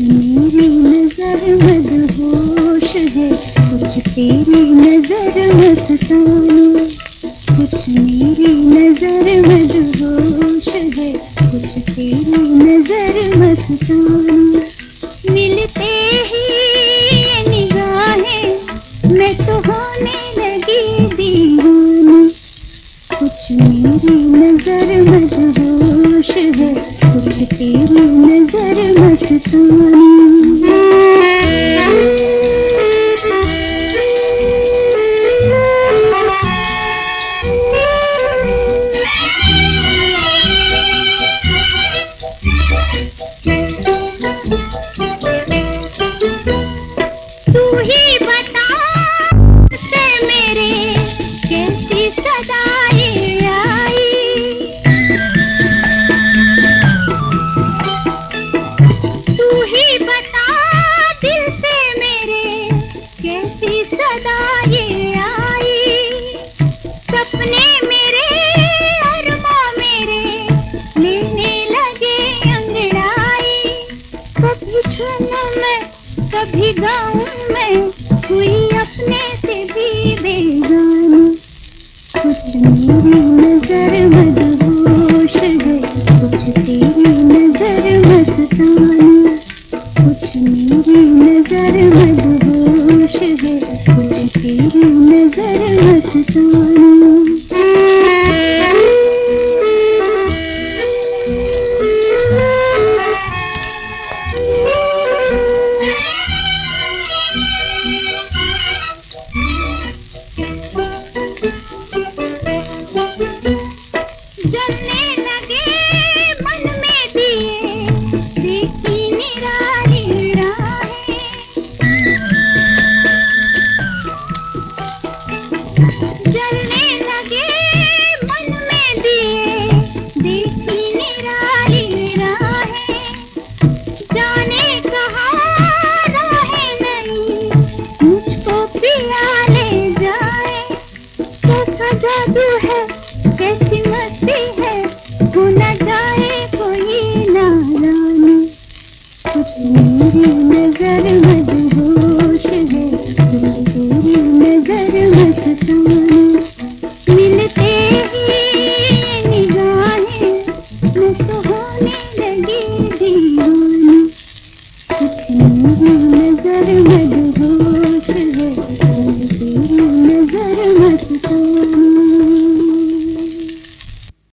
मेरी नज़र मदहोश है कुछ तेरी नज़र मेरी नज़र है कुछ तेरी नज़र मिलते ही निगाहें मैं तो होने लगी दीवानी। कुछ मेरी नज़र मजबूश है, कुछ तेरी नज़र मस्तानी कभी गाँव में हुई अपने से भी बेगानी कुछ मेरी नज़र मदहोश है कुछ तेरी नज़र मस्तानी कुछ नज़र है कुछ तेरी नज़र चलने नज़र